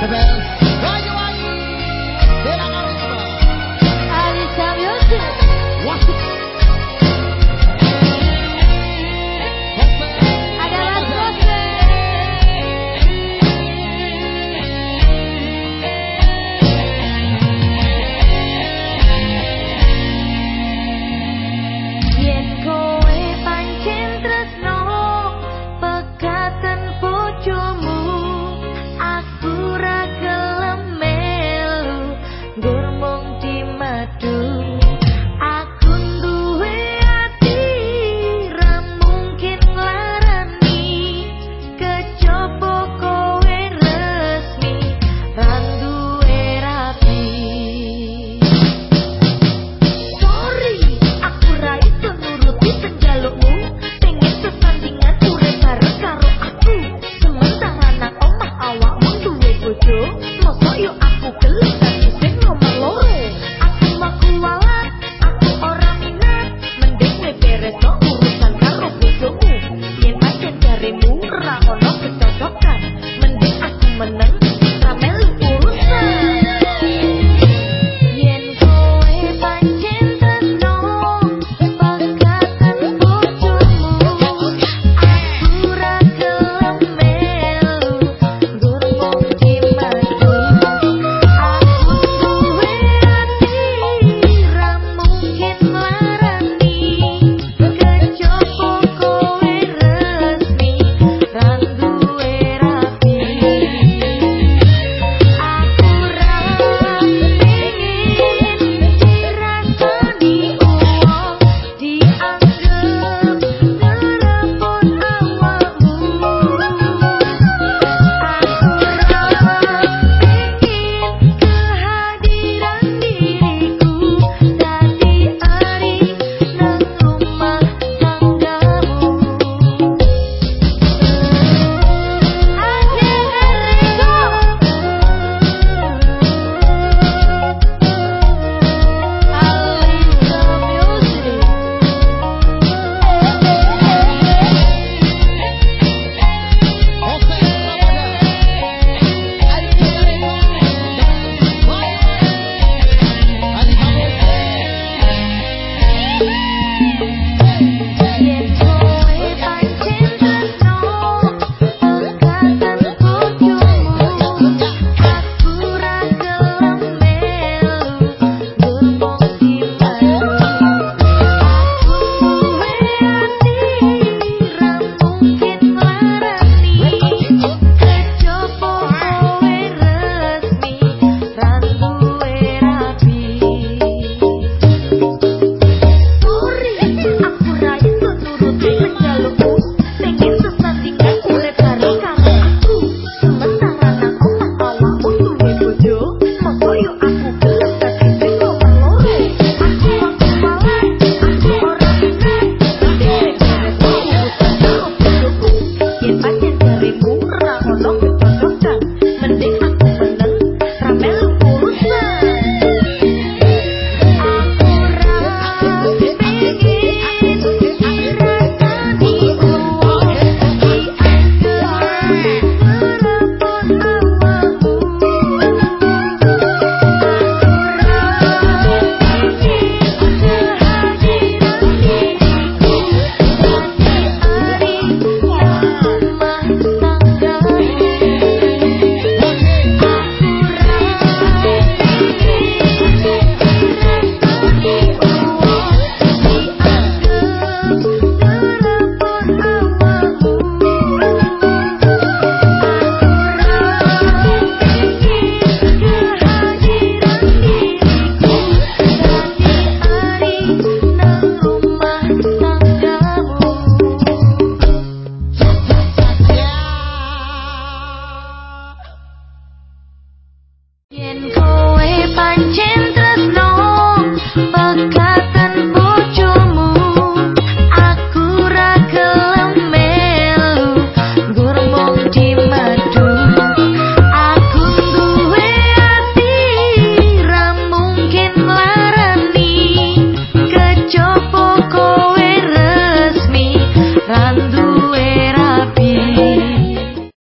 Bye. cause, so you.